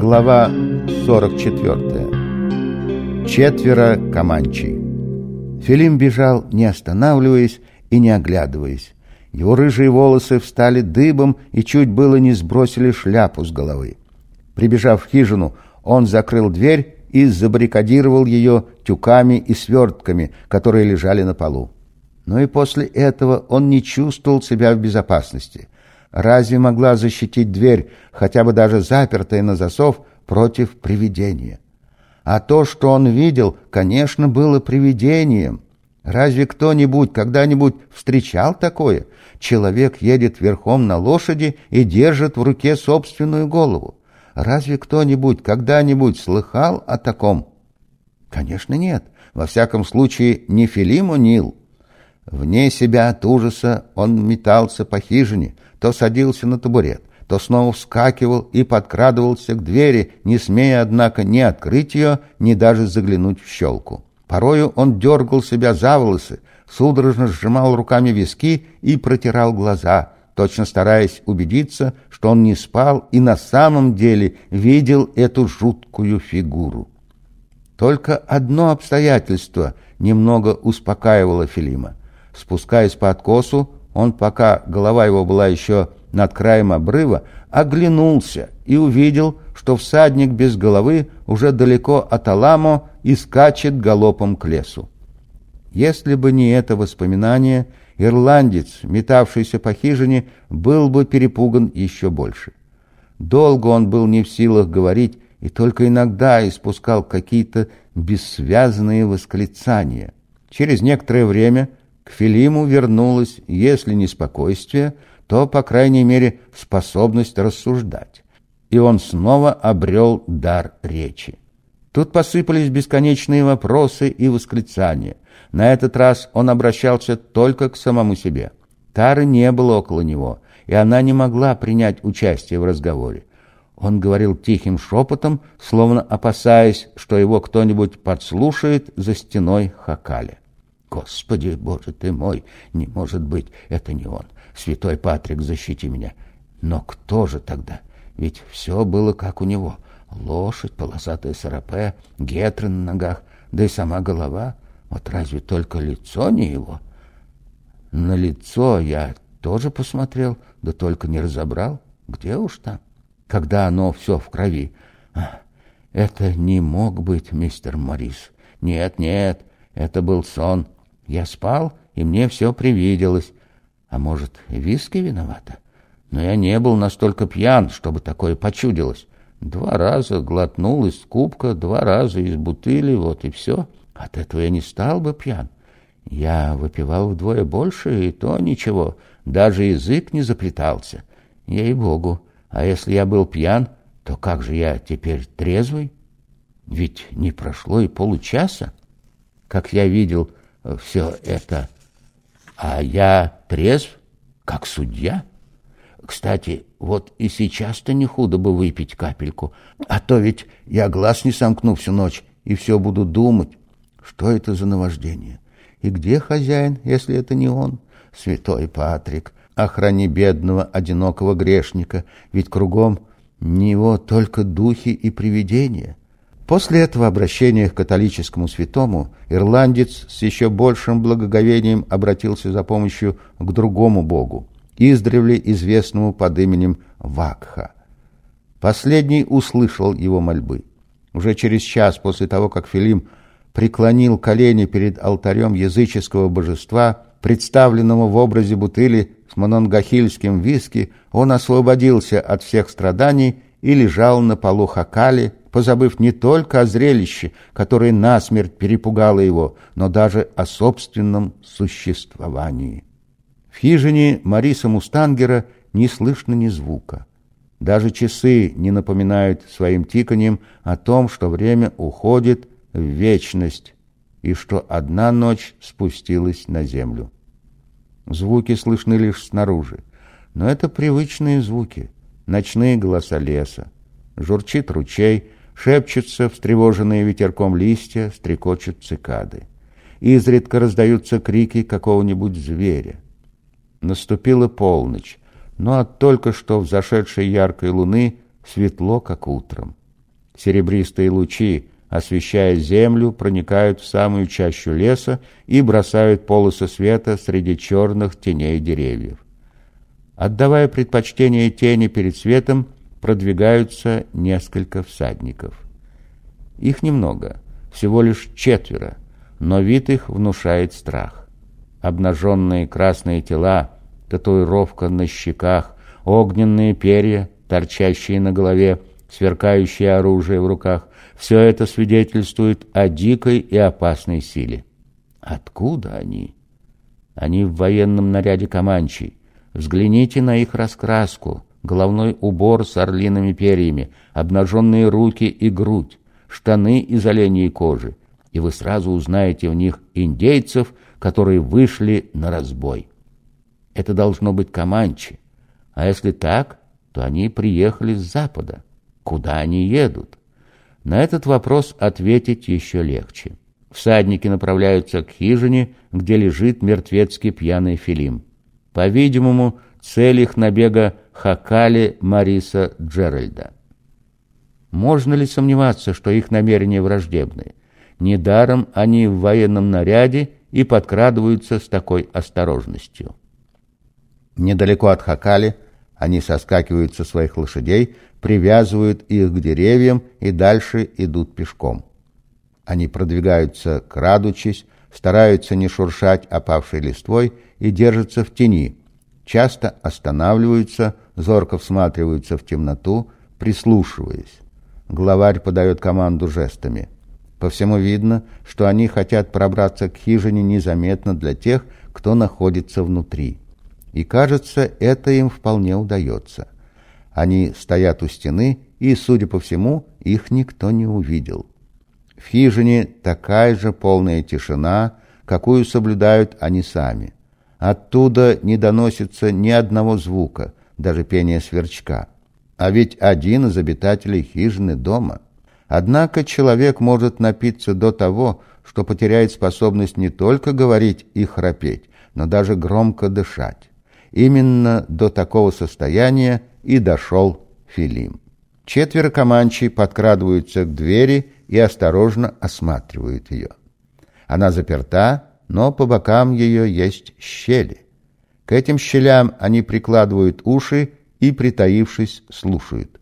Глава 44. Четверо Каманчей. Филим бежал, не останавливаясь и не оглядываясь. Его рыжие волосы встали дыбом и чуть было не сбросили шляпу с головы. Прибежав в хижину, он закрыл дверь и забаррикадировал ее тюками и свертками, которые лежали на полу. Но и после этого он не чувствовал себя в безопасности. Разве могла защитить дверь, хотя бы даже запертая на засов, против привидения? А то, что он видел, конечно, было привидением. Разве кто-нибудь когда-нибудь встречал такое? Человек едет верхом на лошади и держит в руке собственную голову. Разве кто-нибудь когда-нибудь слыхал о таком? Конечно, нет. Во всяком случае, не Филиму Нил. Вне себя от ужаса он метался по хижине, то садился на табурет, то снова вскакивал и подкрадывался к двери, не смея, однако, ни открыть ее, ни даже заглянуть в щелку. Порою он дергал себя за волосы, судорожно сжимал руками виски и протирал глаза, точно стараясь убедиться, что он не спал и на самом деле видел эту жуткую фигуру. Только одно обстоятельство немного успокаивало Филима. Спускаясь по откосу, он, пока голова его была еще над краем обрыва, оглянулся и увидел, что всадник без головы уже далеко от Аламо и скачет галопом к лесу. Если бы не это воспоминание, ирландец, метавшийся по хижине, был бы перепуган еще больше. Долго он был не в силах говорить и только иногда испускал какие-то бессвязные восклицания. Через некоторое время к Филиму вернулось, если не спокойствие, то, по крайней мере, способность рассуждать. И он снова обрел дар речи. Тут посыпались бесконечные вопросы и восклицания. На этот раз он обращался только к самому себе. Тары не было около него, и она не могла принять участие в разговоре. Он говорил тихим шепотом, словно опасаясь, что его кто-нибудь подслушает за стеной Хакаля. Господи, Боже ты мой, не может быть, это не он. Святой Патрик, защити меня. Но кто же тогда? Ведь все было как у него. Лошадь, полосатая сарапе, гетры на ногах, да и сама голова. Вот разве только лицо не его? На лицо я тоже посмотрел, да только не разобрал. Где уж там? Когда оно все в крови. А, это не мог быть мистер Моррис. Нет, нет, это был сон. Я спал, и мне все привиделось. А может, виски виновата? Но я не был настолько пьян, чтобы такое почудилось. Два раза глотнул из кубка, два раза из бутыли, вот и все. От этого я не стал бы пьян. Я выпивал вдвое больше, и то ничего. Даже язык не заплетался. Ей-богу. А если я был пьян, то как же я теперь трезвый? Ведь не прошло и получаса. Как я видел, все это, а я трезв, как судья. Кстати, вот и сейчас-то не худо бы выпить капельку, а то ведь я глаз не сомкну всю ночь и все буду думать, что это за наваждение. И где хозяин, если это не он? Святой Патрик, охрани бедного, одинокого грешника, ведь кругом него только духи и привидения. После этого обращения к католическому святому ирландец с еще большим благоговением обратился за помощью к другому богу, издревле известному под именем Вакха. Последний услышал его мольбы. Уже через час после того, как Филим преклонил колени перед алтарем языческого божества, представленного в образе бутыли с мононгахильским виски, он освободился от всех страданий и лежал на полу Хакали, позабыв не только о зрелище, которое насмерть перепугало его, но даже о собственном существовании. В хижине Мариса Мустангера не слышно ни звука. Даже часы не напоминают своим тиканьем о том, что время уходит в вечность и что одна ночь спустилась на землю. Звуки слышны лишь снаружи, но это привычные звуки, ночные голоса леса. Журчит ручей, Шепчутся встревоженные ветерком листья, стрекочут цикады. Изредка раздаются крики какого-нибудь зверя. Наступила полночь, но от только что взошедшей яркой луны светло, как утром. Серебристые лучи, освещая землю, проникают в самую чащу леса и бросают полосы света среди черных теней деревьев. Отдавая предпочтение тени перед светом, продвигаются несколько всадников. Их немного, всего лишь четверо, но вид их внушает страх. Обнаженные красные тела, татуировка на щеках, огненные перья, торчащие на голове, сверкающее оружие в руках — все это свидетельствует о дикой и опасной силе. Откуда они? Они в военном наряде Каманчи. Взгляните на их раскраску, головной убор с орлиными перьями, обнаженные руки и грудь, штаны из оленьей кожи, и вы сразу узнаете в них индейцев, которые вышли на разбой. Это должно быть Каманчи. А если так, то они приехали с запада. Куда они едут? На этот вопрос ответить еще легче. Всадники направляются к хижине, где лежит мертвецкий пьяный Филим. По-видимому, цель их набега Хакали Мариса Джеральда. Можно ли сомневаться, что их намерения враждебны? Недаром они в военном наряде и подкрадываются с такой осторожностью. Недалеко от Хакали они соскакивают со своих лошадей, привязывают их к деревьям и дальше идут пешком. Они продвигаются, крадучись, стараются не шуршать опавшей листвой и держатся в тени, часто останавливаются, зорко всматриваются в темноту, прислушиваясь. Главарь подает команду жестами. По всему видно, что они хотят пробраться к хижине незаметно для тех, кто находится внутри. И кажется, это им вполне удается. Они стоят у стены, и, судя по всему, их никто не увидел. В хижине такая же полная тишина, какую соблюдают они сами. Оттуда не доносится ни одного звука, даже пения сверчка. А ведь один из обитателей хижины дома. Однако человек может напиться до того, что потеряет способность не только говорить и храпеть, но даже громко дышать. Именно до такого состояния и дошел Филим. Четверо команчей подкрадываются к двери и осторожно осматривают ее. Она заперта, но по бокам ее есть щели. К этим щелям они прикладывают уши и, притаившись, слушают.